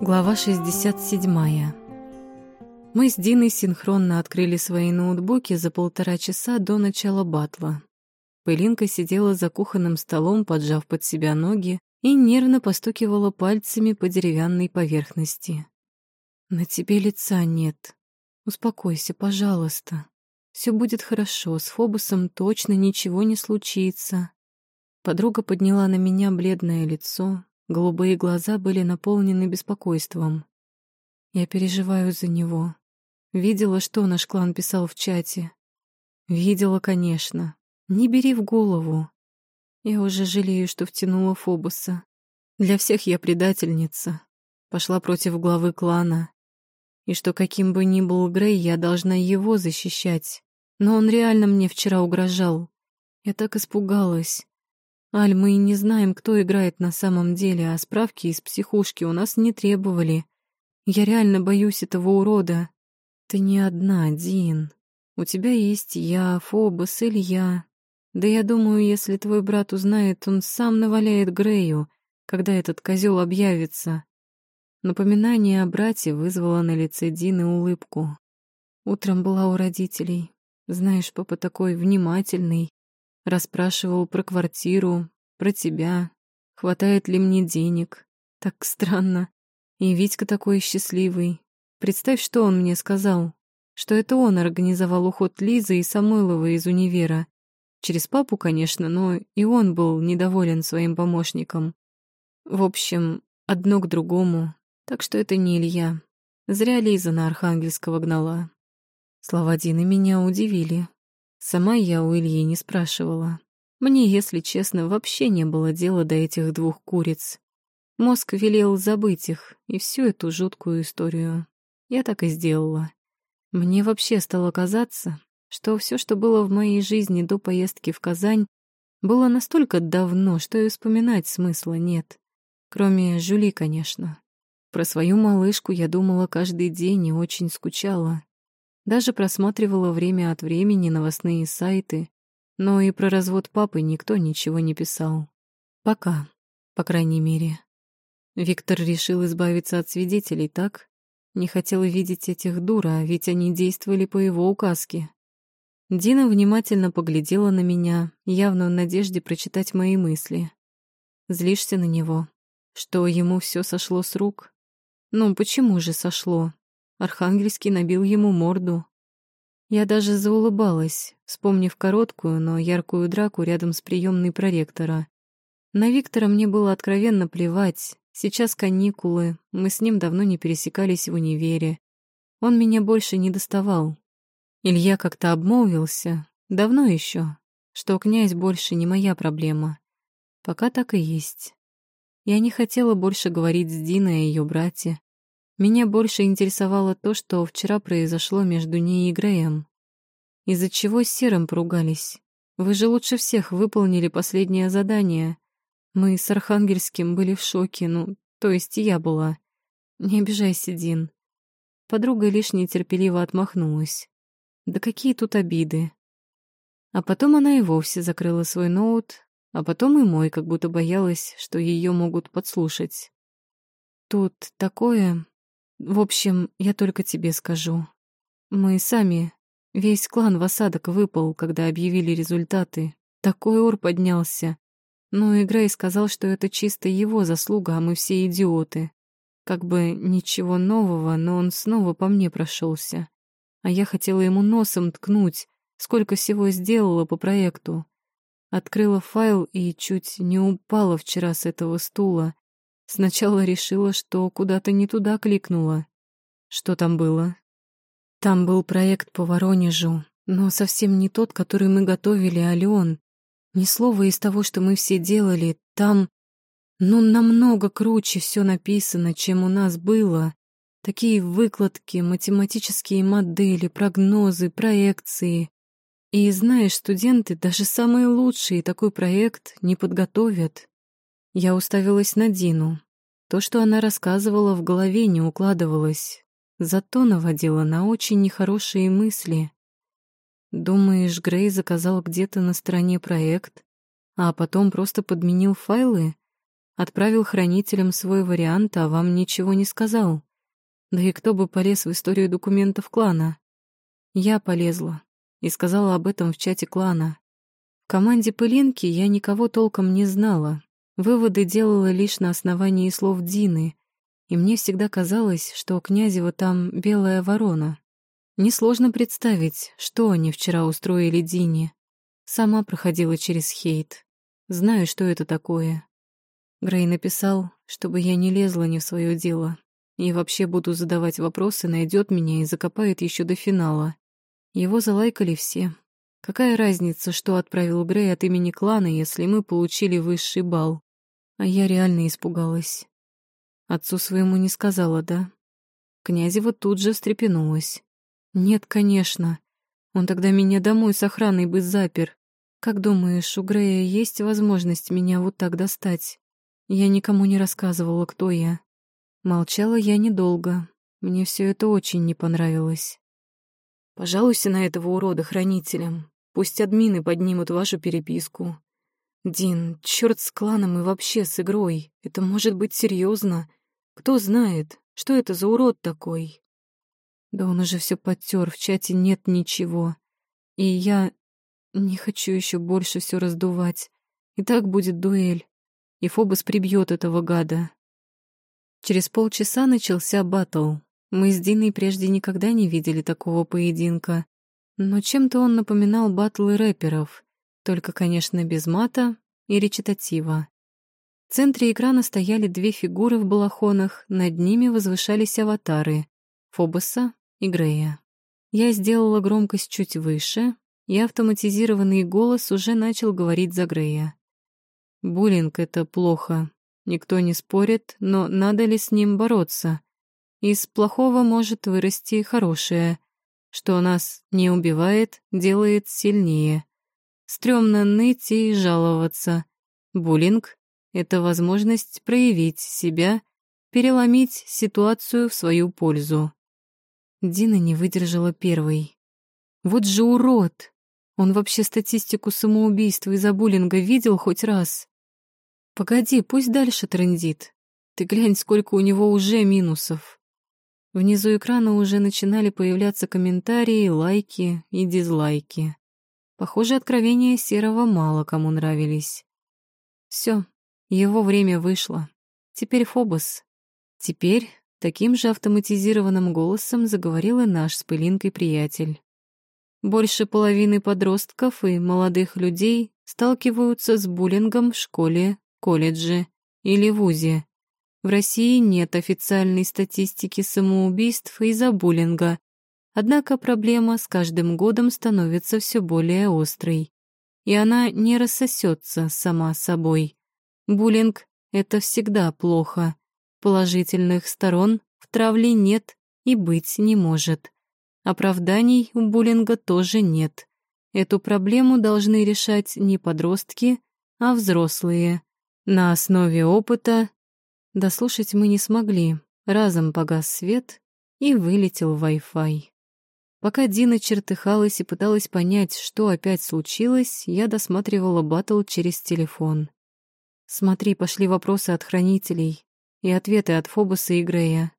Глава 67. Мы с Диной синхронно открыли свои ноутбуки за полтора часа до начала батла. Пылинка сидела за кухонным столом, поджав под себя ноги, и нервно постукивала пальцами по деревянной поверхности. «На тебе лица нет. Успокойся, пожалуйста. Все будет хорошо, с Фобусом точно ничего не случится». Подруга подняла на меня бледное лицо, Голубые глаза были наполнены беспокойством. Я переживаю за него. Видела, что наш клан писал в чате. Видела, конечно. Не бери в голову. Я уже жалею, что втянула Фобуса. Для всех я предательница. Пошла против главы клана. И что каким бы ни был Грей, я должна его защищать. Но он реально мне вчера угрожал. Я так испугалась. Аль, мы не знаем, кто играет на самом деле, а справки из психушки у нас не требовали. Я реально боюсь этого урода. Ты не одна, Дин. У тебя есть я, Фобос, Илья. Да я думаю, если твой брат узнает, он сам наваляет Грею, когда этот козел объявится. Напоминание о брате вызвало на лице Дины улыбку. Утром была у родителей. Знаешь, папа такой внимательный, Расспрашивал про квартиру, про тебя, хватает ли мне денег. Так странно. И Витька такой счастливый. Представь, что он мне сказал. Что это он организовал уход Лизы и Самойлова из универа. Через папу, конечно, но и он был недоволен своим помощником. В общем, одно к другому. Так что это не Илья. Зря Лиза на Архангельского гнала. Слова Дины меня удивили. Сама я у Ильи не спрашивала. Мне, если честно, вообще не было дела до этих двух куриц. Мозг велел забыть их и всю эту жуткую историю. Я так и сделала. Мне вообще стало казаться, что все, что было в моей жизни до поездки в Казань, было настолько давно, что и вспоминать смысла нет. Кроме Жюли, конечно. Про свою малышку я думала каждый день и очень скучала. Даже просматривала время от времени новостные сайты, но и про развод папы никто ничего не писал. Пока, по крайней мере. Виктор решил избавиться от свидетелей, так? Не хотел видеть этих дура, ведь они действовали по его указке. Дина внимательно поглядела на меня, явно в надежде прочитать мои мысли. Злишься на него? Что ему все сошло с рук? Ну, почему же сошло? Архангельский набил ему морду. Я даже заулыбалась, вспомнив короткую, но яркую драку рядом с приемной проректора. На Виктора мне было откровенно плевать. Сейчас каникулы, мы с ним давно не пересекались в универе. Он меня больше не доставал. Илья как-то обмолвился, давно еще, что князь больше не моя проблема. Пока так и есть. Я не хотела больше говорить с Диной о ее брате. Меня больше интересовало то, что вчера произошло между ней и Греем. Из-за чего с Серым поругались? Вы же лучше всех выполнили последнее задание. Мы с Архангельским были в шоке, ну, то есть я была. Не обижайся, Дин. Подруга лишь нетерпеливо отмахнулась. Да какие тут обиды. А потом она и вовсе закрыла свой ноут, а потом и мой, как будто боялась, что ее могут подслушать. Тут такое... В общем, я только тебе скажу. Мы сами, весь клан в осадок выпал, когда объявили результаты. Такой ор поднялся. Но и Грей сказал, что это чисто его заслуга, а мы все идиоты. Как бы ничего нового, но он снова по мне прошелся. А я хотела ему носом ткнуть, сколько всего сделала по проекту. Открыла файл и чуть не упала вчера с этого стула. Сначала решила, что куда-то не туда кликнула. Что там было? Там был проект по Воронежу, но совсем не тот, который мы готовили, Ален. Ни слова из того, что мы все делали, там... Ну, намного круче все написано, чем у нас было. Такие выкладки, математические модели, прогнозы, проекции. И знаешь, студенты, даже самые лучшие, такой проект не подготовят. Я уставилась на Дину. То, что она рассказывала, в голове не укладывалось, зато наводила на очень нехорошие мысли. Думаешь, Грей заказал где-то на стороне проект, а потом просто подменил файлы? Отправил хранителям свой вариант, а вам ничего не сказал. Да и кто бы полез в историю документов клана? Я полезла и сказала об этом в чате клана. В команде Пылинки я никого толком не знала. Выводы делала лишь на основании слов Дины, и мне всегда казалось, что у Князева там белая ворона. Несложно представить, что они вчера устроили Дине. Сама проходила через хейт. Знаю, что это такое. Грей написал, чтобы я не лезла не в свое дело. И вообще буду задавать вопросы, найдет меня и закопает еще до финала. Его залайкали все. Какая разница, что отправил Грей от имени клана, если мы получили высший балл? А я реально испугалась. Отцу своему не сказала, да? Князева тут же встрепенулась. Нет, конечно. Он тогда меня домой с охраной бы запер. Как думаешь, у Грея есть возможность меня вот так достать? Я никому не рассказывала, кто я. Молчала я недолго. Мне все это очень не понравилось. Пожалуйся на этого урода хранителям. Пусть админы поднимут вашу переписку. Дин, черт с кланом и вообще с игрой. Это может быть серьезно. Кто знает, что это за урод такой? Да он уже все подтер, в чате нет ничего. И я не хочу еще больше все раздувать. И так будет дуэль и Фобос прибьет этого гада. Через полчаса начался батл. Мы с Диной прежде никогда не видели такого поединка. Но чем-то он напоминал батлы рэперов, только, конечно, без мата и речитатива. В центре экрана стояли две фигуры в балахонах, над ними возвышались аватары — Фобоса и Грея. Я сделала громкость чуть выше, и автоматизированный голос уже начал говорить за Грея. Буллинг — это плохо. Никто не спорит, но надо ли с ним бороться? Из плохого может вырасти хорошее. Что нас не убивает, делает сильнее. Стремно ныть и жаловаться. Буллинг — это возможность проявить себя, переломить ситуацию в свою пользу. Дина не выдержала первой. Вот же урод! Он вообще статистику самоубийства из-за буллинга видел хоть раз? Погоди, пусть дальше трендит. Ты глянь, сколько у него уже минусов. Внизу экрана уже начинали появляться комментарии, лайки и дизлайки. Похоже, откровения Серого мало кому нравились. Все, его время вышло. Теперь Фобос. Теперь таким же автоматизированным голосом заговорил и наш с пылинкой приятель. Больше половины подростков и молодых людей сталкиваются с буллингом в школе колледже или вузе. В России нет официальной статистики самоубийств из-за буллинга, однако проблема с каждым годом становится все более острой. И она не рассосется сама собой. Буллинг — это всегда плохо. Положительных сторон в травле нет и быть не может. Оправданий у буллинга тоже нет. Эту проблему должны решать не подростки, а взрослые. На основе опыта дослушать мы не смогли. Разом погас свет и вылетел Wi-Fi. Пока Дина чертыхалась и пыталась понять, что опять случилось, я досматривала батл через телефон. Смотри, пошли вопросы от хранителей и ответы от Фобоса и Грея.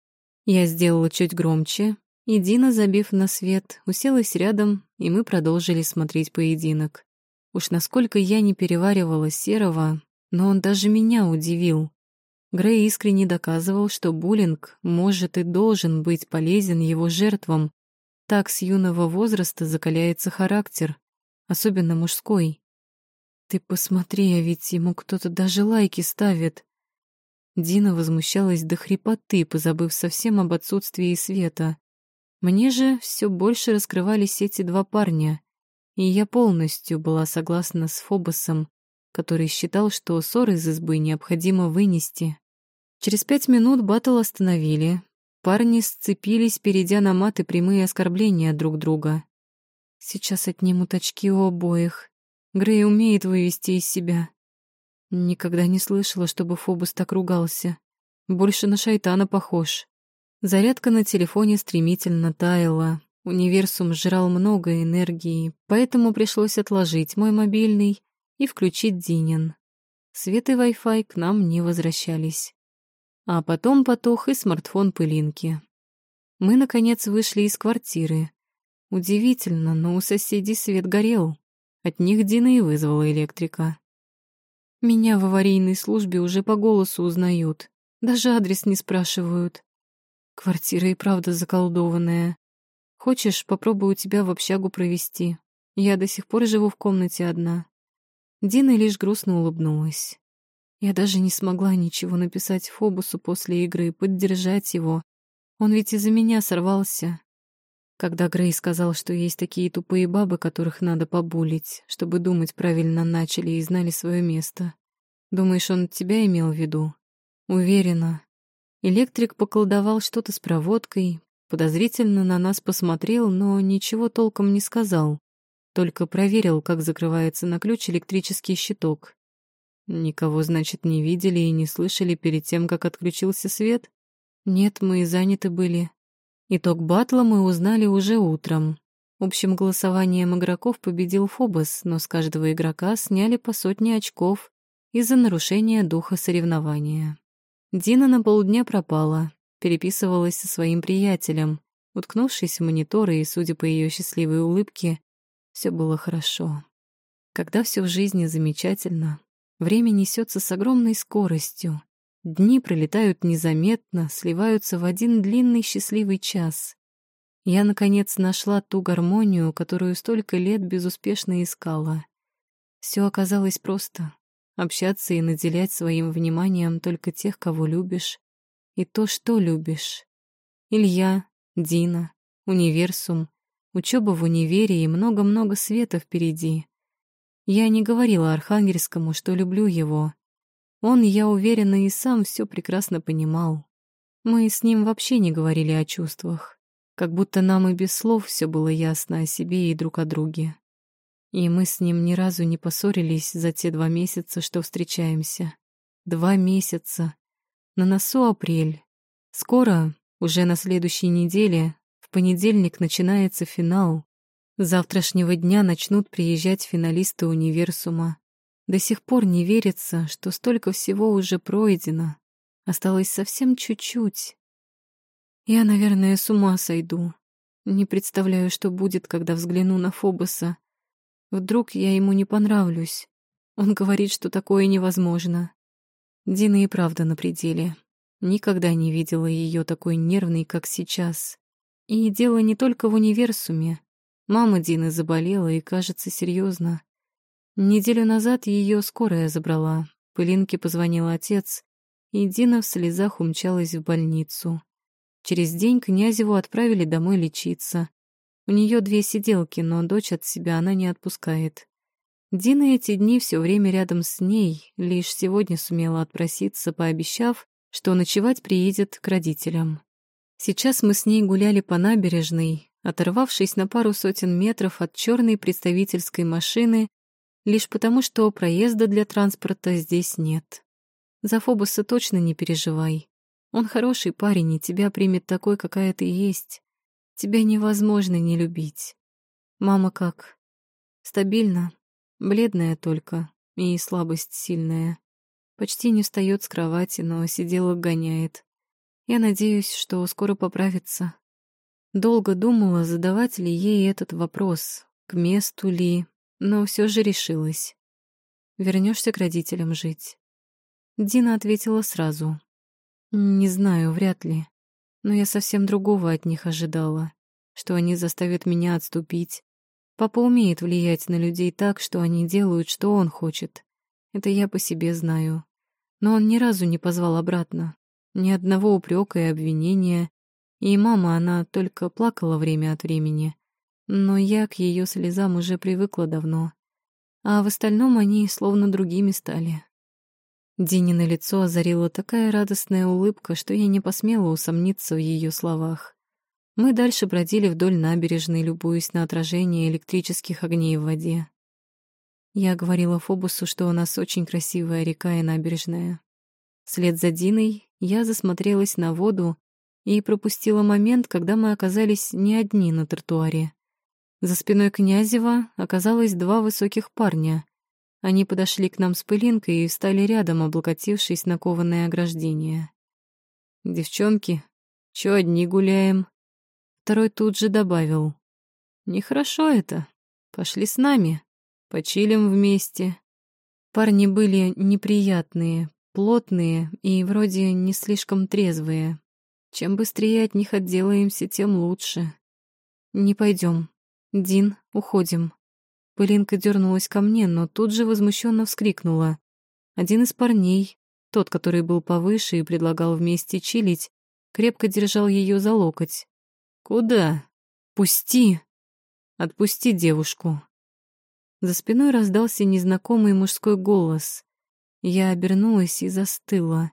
Я сделала чуть громче, и Дина, забив на свет, уселась рядом, и мы продолжили смотреть поединок. Уж насколько я не переваривала серого, но он даже меня удивил. Грей искренне доказывал, что буллинг может и должен быть полезен его жертвам. Так с юного возраста закаляется характер, особенно мужской. Ты посмотри, а ведь ему кто-то даже лайки ставит. Дина возмущалась до хрипоты, позабыв совсем об отсутствии света. Мне же все больше раскрывались эти два парня, и я полностью была согласна с Фобосом, который считал, что ссор из избы необходимо вынести. Через пять минут батл остановили. Парни сцепились, перейдя на маты прямые оскорбления друг друга. Сейчас отнимут очки у обоих. Грей умеет вывести из себя. Никогда не слышала, чтобы Фобус так ругался. Больше на шайтана похож. Зарядка на телефоне стремительно таяла. Универсум жрал много энергии, поэтому пришлось отложить мой мобильный и включить Динин. Свет и Wi-Fi к нам не возвращались. А потом потух и смартфон пылинки. Мы, наконец, вышли из квартиры. Удивительно, но у соседей свет горел. От них Дина и вызвала электрика. Меня в аварийной службе уже по голосу узнают. Даже адрес не спрашивают. Квартира и правда заколдованная. Хочешь, попробую тебя в общагу провести? Я до сих пор живу в комнате одна. Дина лишь грустно улыбнулась. Я даже не смогла ничего написать Фобусу после игры, поддержать его. Он ведь из-за меня сорвался. Когда Грей сказал, что есть такие тупые бабы, которых надо побулить, чтобы думать правильно начали и знали свое место. Думаешь, он тебя имел в виду? Уверена. Электрик поколдовал что-то с проводкой, подозрительно на нас посмотрел, но ничего толком не сказал. Только проверил, как закрывается на ключ электрический щиток. Никого, значит, не видели и не слышали перед тем, как отключился свет? Нет, мы и заняты были. Итог батла мы узнали уже утром. Общим голосованием игроков победил Фобос, но с каждого игрока сняли по сотне очков из-за нарушения духа соревнования. Дина на полдня пропала, переписывалась со своим приятелем. Уткнувшись в мониторы и, судя по ее счастливой улыбке, все было хорошо. Когда все в жизни замечательно, время несется с огромной скоростью. Дни пролетают незаметно, сливаются в один длинный счастливый час. Я, наконец, нашла ту гармонию, которую столько лет безуспешно искала. Все оказалось просто. Общаться и наделять своим вниманием только тех, кого любишь, и то, что любишь. Илья, Дина, универсум, учеба в универе и много-много света впереди. Я не говорила Архангельскому, что люблю его. Он, я уверена, и сам все прекрасно понимал. Мы с ним вообще не говорили о чувствах, как будто нам и без слов все было ясно о себе и друг о друге. И мы с ним ни разу не поссорились за те два месяца, что встречаемся. Два месяца. На носу апрель. Скоро, уже на следующей неделе, понедельник начинается финал. Завтрашнего дня начнут приезжать финалисты универсума. До сих пор не верится, что столько всего уже пройдено. Осталось совсем чуть-чуть. Я, наверное, с ума сойду. Не представляю, что будет, когда взгляну на Фобоса. Вдруг я ему не понравлюсь. Он говорит, что такое невозможно. Дина и правда на пределе. Никогда не видела ее такой нервной, как сейчас. И дело не только в универсуме. Мама Дины заболела и, кажется, серьезно. Неделю назад ее скорая забрала. Пылинке позвонил отец, и Дина в слезах умчалась в больницу. Через день Князеву отправили домой лечиться. У нее две сиделки, но дочь от себя она не отпускает. Дина эти дни все время рядом с ней, лишь сегодня сумела отпроситься, пообещав, что ночевать приедет к родителям. Сейчас мы с ней гуляли по набережной, оторвавшись на пару сотен метров от черной представительской машины, лишь потому, что проезда для транспорта здесь нет. За Фобоса точно не переживай. Он хороший парень, и тебя примет такой, какая ты есть. Тебя невозможно не любить. Мама как? Стабильно, бледная только, и слабость сильная. Почти не встает с кровати, но сиделок гоняет. Я надеюсь, что скоро поправится. Долго думала, задавать ли ей этот вопрос, к месту ли, но все же решилась. Вернешься к родителям жить? Дина ответила сразу. Не знаю, вряд ли. Но я совсем другого от них ожидала, что они заставят меня отступить. Папа умеет влиять на людей так, что они делают, что он хочет. Это я по себе знаю. Но он ни разу не позвал обратно. Ни одного упрека и обвинения. И мама, она только плакала время от времени. Но я к ее слезам уже привыкла давно. А в остальном они словно другими стали. Динино лицо озарила такая радостная улыбка, что я не посмела усомниться в ее словах. Мы дальше бродили вдоль набережной, любуясь на отражение электрических огней в воде. Я говорила Фобусу, что у нас очень красивая река и набережная. Вслед за Диной я засмотрелась на воду и пропустила момент, когда мы оказались не одни на тротуаре. За спиной Князева оказалось два высоких парня. Они подошли к нам с пылинкой и встали рядом, облокотившись на кованое ограждение. «Девчонки, чё одни гуляем?» Второй тут же добавил. «Нехорошо это. Пошли с нами. Почилим вместе». Парни были неприятные, плотные и вроде не слишком трезвые. Чем быстрее от них отделаемся, тем лучше. Не пойдем. Дин, уходим. Пылинка дернулась ко мне, но тут же возмущенно вскрикнула. Один из парней, тот, который был повыше и предлагал вместе чилить, крепко держал ее за локоть. «Куда? Пусти! Отпусти девушку!» За спиной раздался незнакомый мужской голос. Я обернулась и застыла.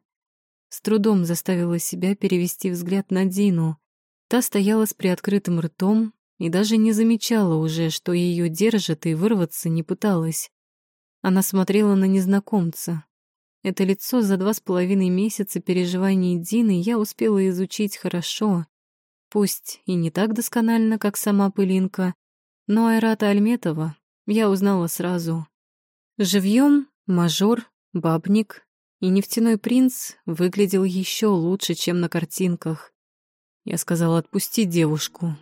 С трудом заставила себя перевести взгляд на Дину. Та стояла с приоткрытым ртом и даже не замечала уже, что ее держат, и вырваться не пыталась. Она смотрела на незнакомца. Это лицо за два с половиной месяца переживаний Дины я успела изучить хорошо. Пусть и не так досконально, как сама Пылинка, но Айрата Альметова я узнала сразу. Живьем мажор, бабник и нефтяной принц выглядел еще лучше, чем на картинках. Я сказала отпусти девушку.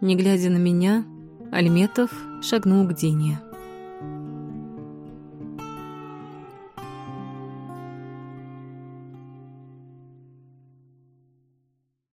Не глядя на меня, Альметов шагнул к Дине.